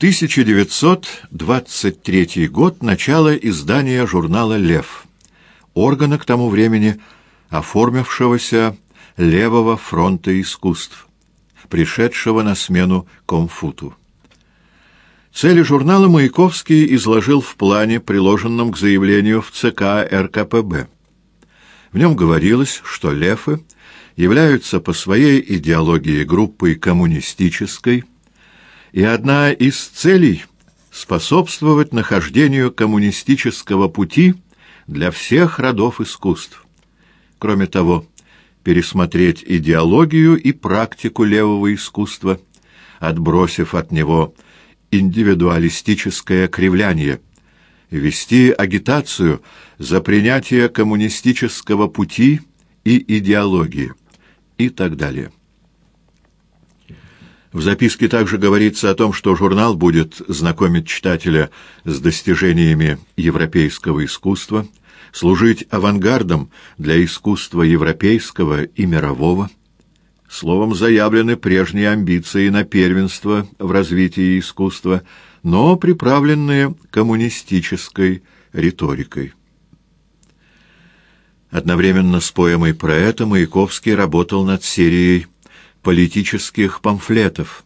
1923 год – начало издания журнала «Лев», органа к тому времени оформившегося Левого фронта искусств, пришедшего на смену Комфуту. Цели журнала Маяковский изложил в плане, приложенном к заявлению в ЦК РКПБ. В нем говорилось, что лефы являются по своей идеологии группой коммунистической, и одна из целей — способствовать нахождению коммунистического пути для всех родов искусств. Кроме того, пересмотреть идеологию и практику левого искусства, отбросив от него индивидуалистическое кривляние, вести агитацию за принятие коммунистического пути и идеологии и так далее. В записке также говорится о том, что журнал будет знакомить читателя с достижениями европейского искусства, служить авангардом для искусства европейского и мирового. Словом, заявлены прежние амбиции на первенство в развитии искусства, но приправленные коммунистической риторикой. Одновременно с поэмой про это Маяковский работал над серией политических памфлетов,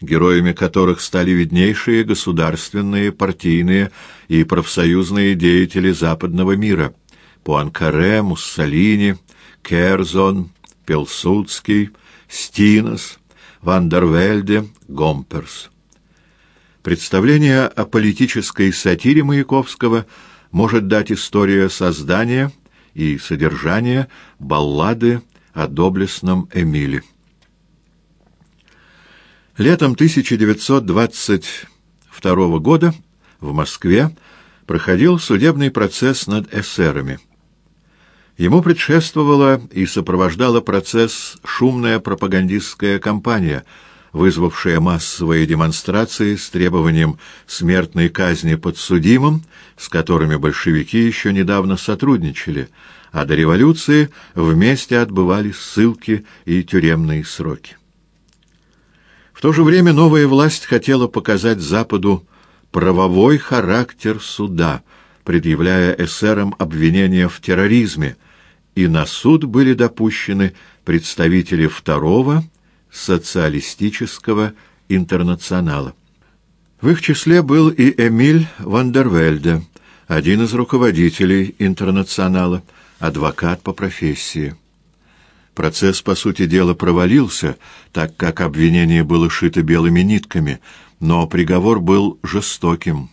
героями которых стали виднейшие государственные, партийные и профсоюзные деятели западного мира – Пуанкаре, Муссолини, Керзон, Пилсудский, Стинос, Вандервельде, Гомперс. Представление о политической сатире Маяковского может дать история создания и содержания баллады о доблестном Эмиле. Летом 1922 года в Москве проходил судебный процесс над эсерами. Ему предшествовала и сопровождала процесс шумная пропагандистская кампания, вызвавшая массовые демонстрации с требованием смертной казни подсудимым, с которыми большевики еще недавно сотрудничали, а до революции вместе отбывали ссылки и тюремные сроки. В то же время новая власть хотела показать Западу правовой характер суда, предъявляя эсерам обвинения в терроризме, и на суд были допущены представители второго социалистического интернационала. В их числе был и Эмиль Вандервельде, один из руководителей интернационала, адвокат по профессии. Процесс, по сути дела, провалился, так как обвинение было шито белыми нитками, но приговор был жестоким.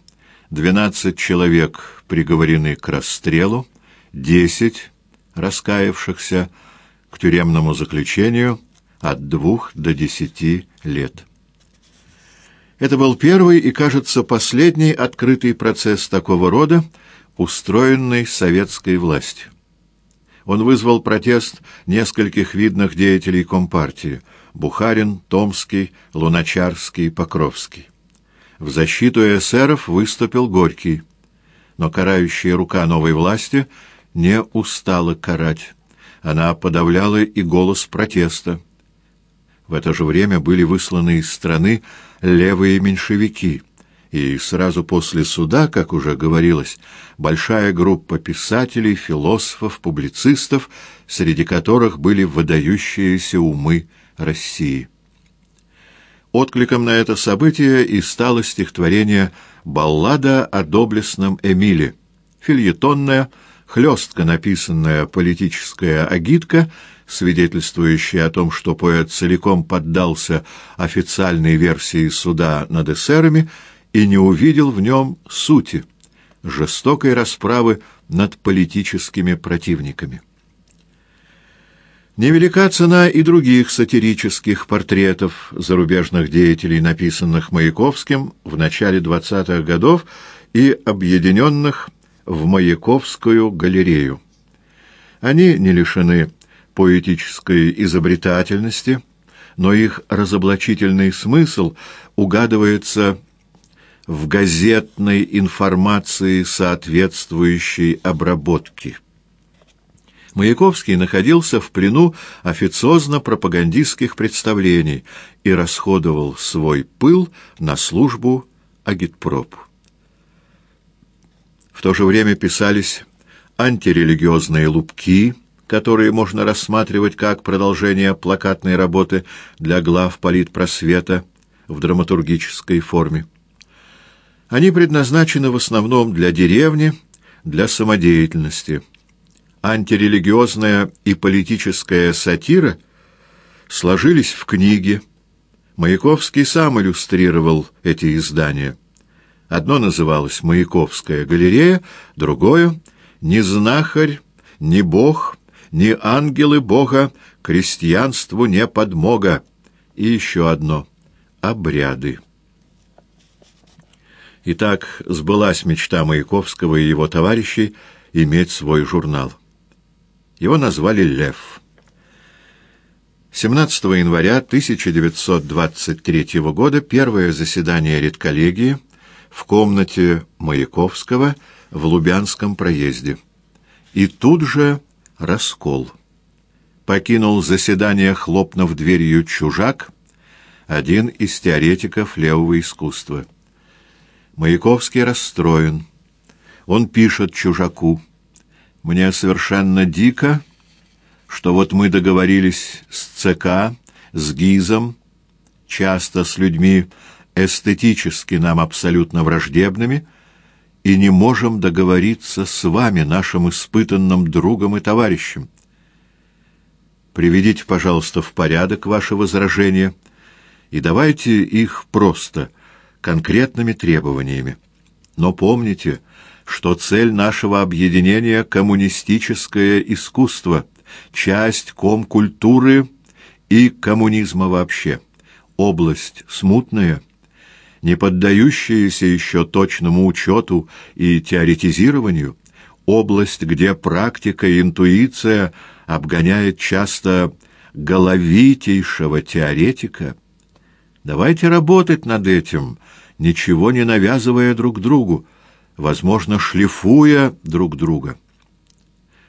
Двенадцать человек приговорены к расстрелу, десять, раскаявшихся, к тюремному заключению от двух до десяти лет. Это был первый и, кажется, последний открытый процесс такого рода, устроенный советской властью он вызвал протест нескольких видных деятелей Компартии – Бухарин, Томский, Луначарский, Покровский. В защиту эсеров выступил Горький. Но карающая рука новой власти не устала карать. Она подавляла и голос протеста. В это же время были высланы из страны левые меньшевики – и сразу после суда, как уже говорилось, большая группа писателей, философов, публицистов, среди которых были выдающиеся умы России. Откликом на это событие и стало стихотворение «Баллада о доблестном Эмиле», фильетонная, хлестко написанная политическая агитка, свидетельствующая о том, что поэт целиком поддался официальной версии суда над эсерами, и не увидел в нем сути жестокой расправы над политическими противниками. Невелика цена и других сатирических портретов зарубежных деятелей, написанных Маяковским в начале 20-х годов и объединенных в Маяковскую галерею. Они не лишены поэтической изобретательности, но их разоблачительный смысл угадывается в газетной информации соответствующей обработки. Маяковский находился в плену официозно-пропагандистских представлений и расходовал свой пыл на службу агитпроп. В то же время писались антирелигиозные лупки, которые можно рассматривать как продолжение плакатной работы для глав политпросвета в драматургической форме. Они предназначены в основном для деревни, для самодеятельности. Антирелигиозная и политическая сатира сложились в книге. Маяковский сам иллюстрировал эти издания. Одно называлось «Маяковская галерея», другое «Ни знахарь, ни бог, ни ангелы бога, крестьянству не подмога» и еще одно «Обряды». Итак, сбылась мечта Маяковского и его товарищей иметь свой журнал. Его назвали «Лев». 17 января 1923 года первое заседание редколлегии в комнате Маяковского в Лубянском проезде. И тут же раскол. Покинул заседание, хлопнув дверью чужак, один из теоретиков левого искусства. Маяковский расстроен. Он пишет чужаку. «Мне совершенно дико, что вот мы договорились с ЦК, с ГИЗом, часто с людьми эстетически нам абсолютно враждебными, и не можем договориться с вами, нашим испытанным другом и товарищем. Приведите, пожалуйста, в порядок ваши возражения и давайте их просто – конкретными требованиями. Но помните, что цель нашего объединения — коммунистическое искусство, часть комкультуры и коммунизма вообще, область смутная, не поддающаяся еще точному учету и теоретизированию, область, где практика и интуиция обгоняет часто головитейшего теоретика. Давайте работать над этим — ничего не навязывая друг другу, возможно, шлифуя друг друга.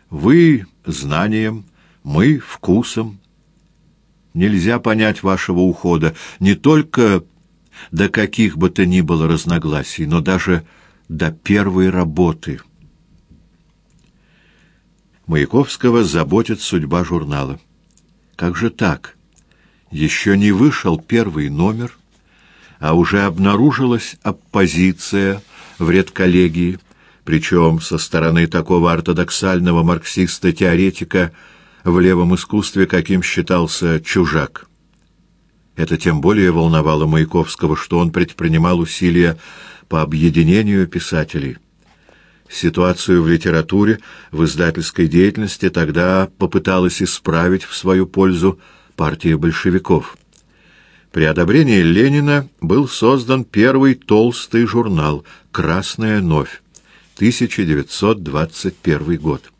Вы — знанием, мы — вкусом. Нельзя понять вашего ухода не только до каких бы то ни было разногласий, но даже до первой работы. Маяковского заботит судьба журнала. Как же так? Еще не вышел первый номер — а уже обнаружилась оппозиция в редколлегии, причем со стороны такого ортодоксального марксиста-теоретика в левом искусстве, каким считался чужак. Это тем более волновало Маяковского, что он предпринимал усилия по объединению писателей. Ситуацию в литературе, в издательской деятельности тогда попыталась исправить в свою пользу партия большевиков. При одобрении Ленина был создан первый толстый журнал «Красная новь», 1921 год.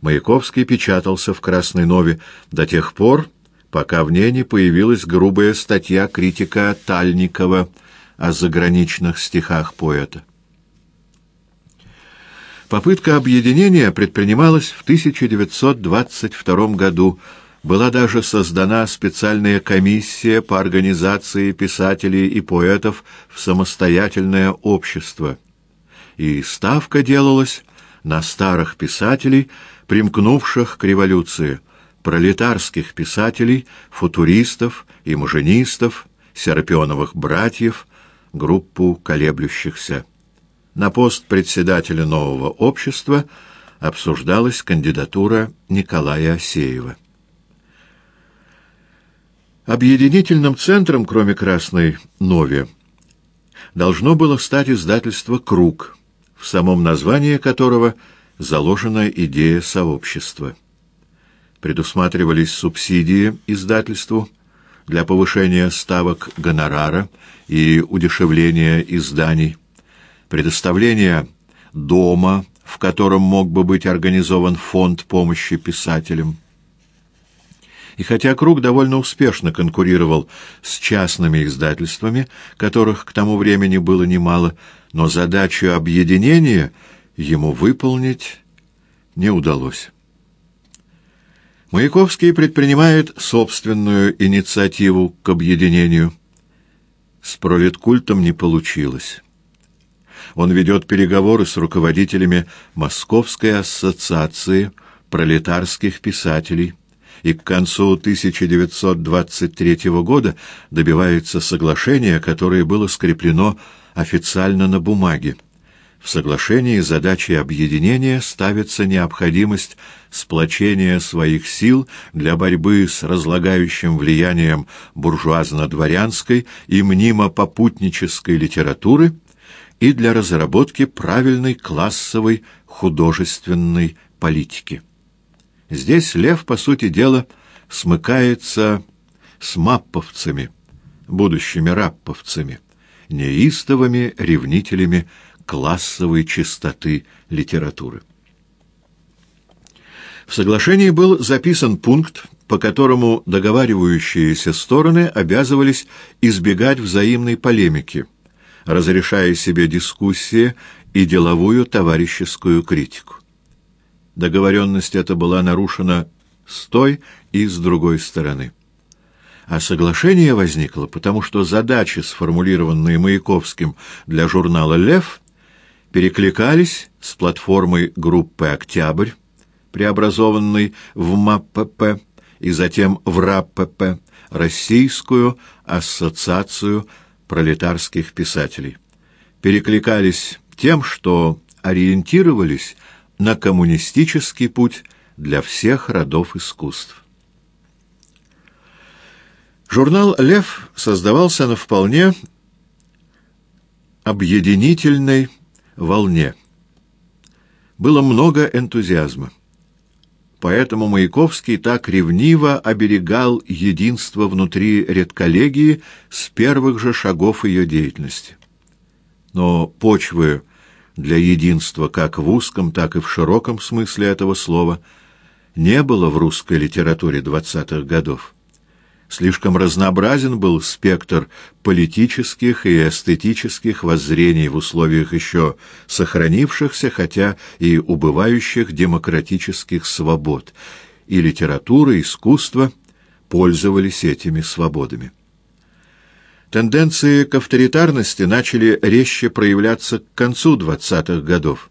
Маяковский печатался в «Красной нове» до тех пор, пока в ней не появилась грубая статья критика Тальникова о заграничных стихах поэта. Попытка объединения предпринималась в 1922 году была даже создана специальная комиссия по организации писателей и поэтов в самостоятельное общество. И ставка делалась на старых писателей, примкнувших к революции, пролетарских писателей, футуристов и муженистов, серпионовых братьев, группу колеблющихся. На пост председателя нового общества обсуждалась кандидатура Николая Осеева. Объединительным центром, кроме Красной Нови, должно было стать издательство «Круг», в самом названии которого заложена идея сообщества. Предусматривались субсидии издательству для повышения ставок гонорара и удешевления изданий, предоставление дома, в котором мог бы быть организован фонд помощи писателям, и хотя Круг довольно успешно конкурировал с частными издательствами, которых к тому времени было немало, но задачу объединения ему выполнить не удалось. Маяковский предпринимает собственную инициативу к объединению. С пролеткультом не получилось. Он ведет переговоры с руководителями Московской ассоциации пролетарских писателей и к концу 1923 года добивается соглашения, которое было скреплено официально на бумаге. В соглашении задачей объединения ставится необходимость сплочения своих сил для борьбы с разлагающим влиянием буржуазно-дворянской и мнимо-попутнической литературы и для разработки правильной классовой художественной политики. Здесь Лев, по сути дела, смыкается с мапповцами, будущими рапповцами, неистовыми ревнителями классовой чистоты литературы. В соглашении был записан пункт, по которому договаривающиеся стороны обязывались избегать взаимной полемики, разрешая себе дискуссии и деловую товарищескую критику. Договоренность эта была нарушена с той и с другой стороны. А соглашение возникло, потому что задачи, сформулированные Маяковским для журнала «Лев», перекликались с платформой группы «Октябрь», преобразованной в МАПП и затем в РАПП, Российскую ассоциацию пролетарских писателей. Перекликались тем, что ориентировались на коммунистический путь для всех родов искусств. Журнал «Лев» создавался на вполне объединительной волне. Было много энтузиазма. Поэтому Маяковский так ревниво оберегал единство внутри редколлегии с первых же шагов ее деятельности. Но почвы для единства как в узком, так и в широком смысле этого слова не было в русской литературе двадцатых годов. Слишком разнообразен был спектр политических и эстетических воззрений в условиях еще сохранившихся, хотя и убывающих демократических свобод, и литература, и искусство пользовались этими свободами. Тенденции к авторитарности начали резче проявляться к концу 20-х годов,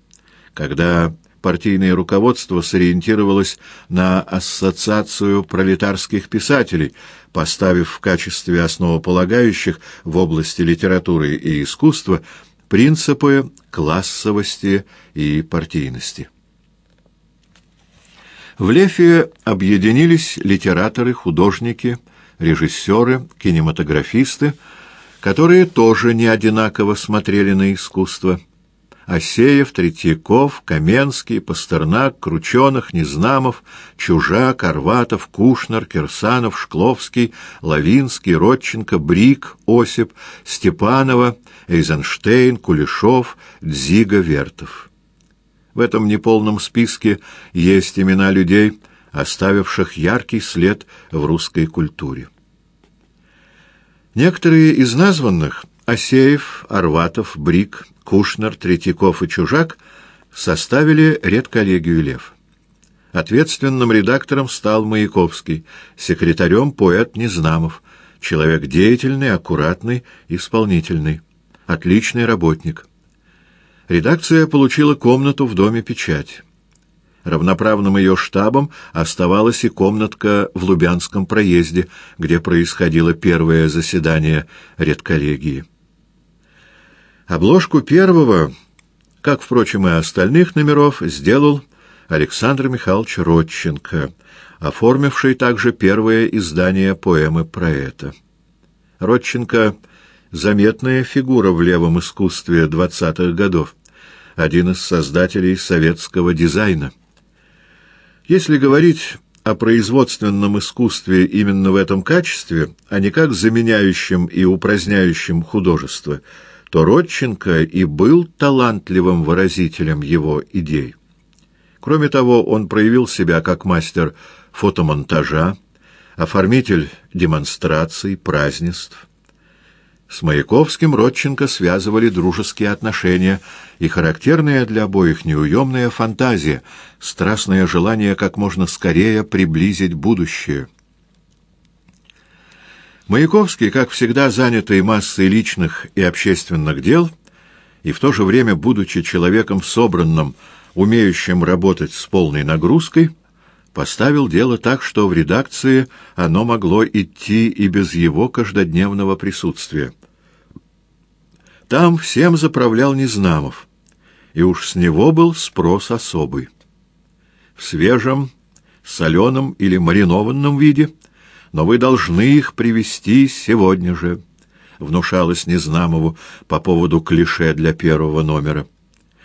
когда партийное руководство сориентировалось на ассоциацию пролетарских писателей, поставив в качестве основополагающих в области литературы и искусства принципы классовости и партийности. В Лефе объединились литераторы, художники, режиссеры, кинематографисты, которые тоже не одинаково смотрели на искусство – Осеев, Третьяков, Каменский, Пастернак, Крученых, Незнамов, Чужак, Арватов, Кушнер, Кирсанов, Шкловский, Лавинский, Родченко, Брик, Осип, Степанова, Эйзенштейн, Кулешов, Дзига, Вертов. В этом неполном списке есть имена людей, оставивших яркий след в русской культуре. Некоторые из названных – Осеев, Арватов, Брик, Кушнер, Третьяков и Чужак составили редколлегию «Лев». Ответственным редактором стал Маяковский, секретарем поэт Незнамов, человек деятельный, аккуратный, исполнительный, отличный работник. Редакция получила комнату в Доме печать. Равноправным ее штабом оставалась и комнатка в Лубянском проезде, где происходило первое заседание редколлегии. Обложку первого, как, впрочем, и остальных номеров, сделал Александр Михайлович Родченко, оформивший также первое издание поэмы про это. Родченко — заметная фигура в левом искусстве двадцатых годов, один из создателей советского дизайна. Если говорить о производственном искусстве именно в этом качестве, а не как заменяющем и упраздняющем художество — то Родченко и был талантливым выразителем его идей. Кроме того, он проявил себя как мастер фотомонтажа, оформитель демонстраций, празднеств. С Маяковским Родченко связывали дружеские отношения и характерная для обоих неуемная фантазия, страстное желание как можно скорее приблизить будущее — Маяковский, как всегда занятый массой личных и общественных дел, и в то же время, будучи человеком собранным, умеющим работать с полной нагрузкой, поставил дело так, что в редакции оно могло идти и без его каждодневного присутствия. Там всем заправлял Незнамов, и уж с него был спрос особый. В свежем, соленом или маринованном виде, но вы должны их привезти сегодня же, внушалось Незнамову по поводу клише для первого номера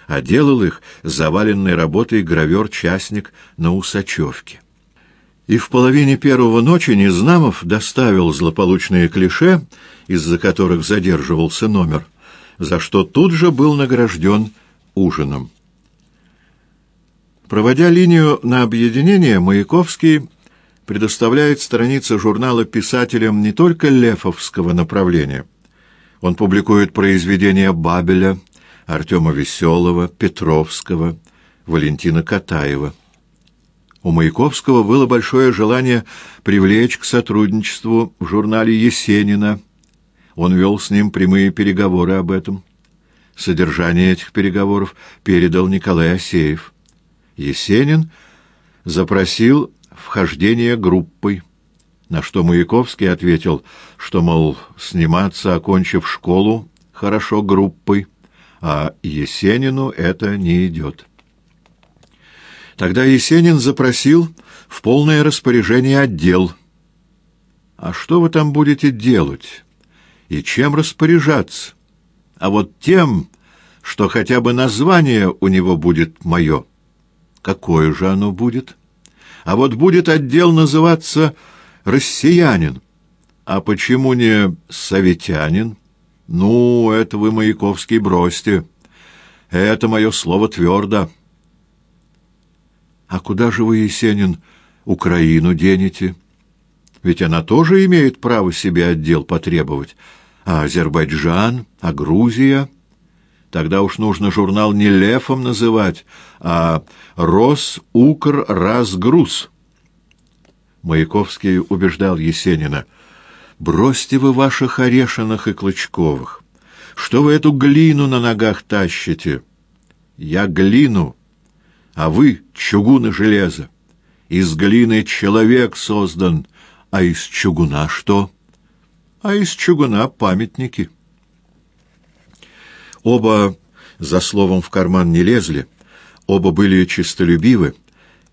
а делал их заваленной работой гравер-частник на Усачевке. И в половине первого ночи Незнамов доставил злополучные клише, из-за которых задерживался номер, за что тут же был награжден ужином. Проводя линию на объединение, Маяковский предоставляет страницы журнала писателям не только лефовского направления. Он публикует произведения Бабеля, Артема Веселого, Петровского, Валентина Катаева. У Маяковского было большое желание привлечь к сотрудничеству в журнале Есенина. Он вел с ним прямые переговоры об этом. Содержание этих переговоров передал Николай Асеев. Есенин запросил вхождение группой, на что Маяковский ответил, что, мол, сниматься, окончив школу, хорошо группой, а Есенину это не идет. Тогда Есенин запросил в полное распоряжение отдел. «А что вы там будете делать? И чем распоряжаться? А вот тем, что хотя бы название у него будет мое. Какое же оно будет? А вот будет отдел называться «Россиянин». А почему не «Советянин»? «Ну, это вы, Маяковский, бросьте. Это мое слово твердо». «А куда же вы, Есенин, Украину денете? Ведь она тоже имеет право себе отдел потребовать. А Азербайджан, а Грузия...» Тогда уж нужно журнал не Лефом называть, а «Рос-Укр-Разгруз». Маяковский убеждал Есенина — Бросьте вы ваших орешенных и клычковых. Что вы эту глину на ногах тащите? Я глину, а вы чугун и железо. Из глины человек создан, а из чугуна что? А из чугуна памятники. Оба за словом в карман не лезли, оба были чистолюбивы,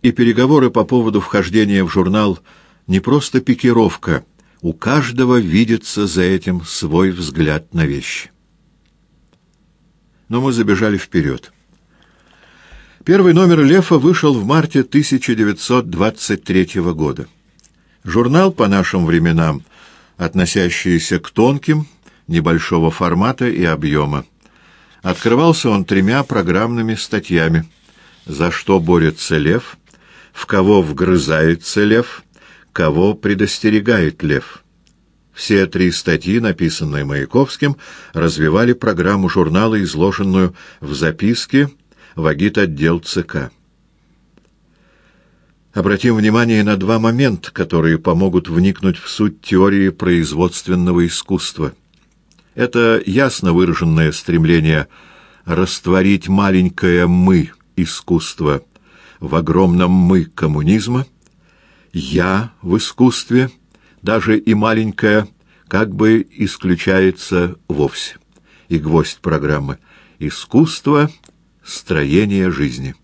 и переговоры по поводу вхождения в журнал не просто пикировка — у каждого видится за этим свой взгляд на вещи. Но мы забежали вперед. Первый номер «Лефа» вышел в марте 1923 года. Журнал по нашим временам, относящийся к тонким, небольшого формата и объема. Открывался он тремя программными статьями «За что борется лев», «В кого вгрызается лев», кого предостерегает лев. Все три статьи, написанные Маяковским, развивали программу журнала, изложенную в записке в агит-отдел ЦК. Обратим внимание на два момента, которые помогут вникнуть в суть теории производственного искусства. Это ясно выраженное стремление растворить маленькое «мы» искусства в огромном «мы» коммунизма – «я» в искусстве, даже и маленькое, как бы исключается вовсе. И гвоздь программы — искусство строения жизни.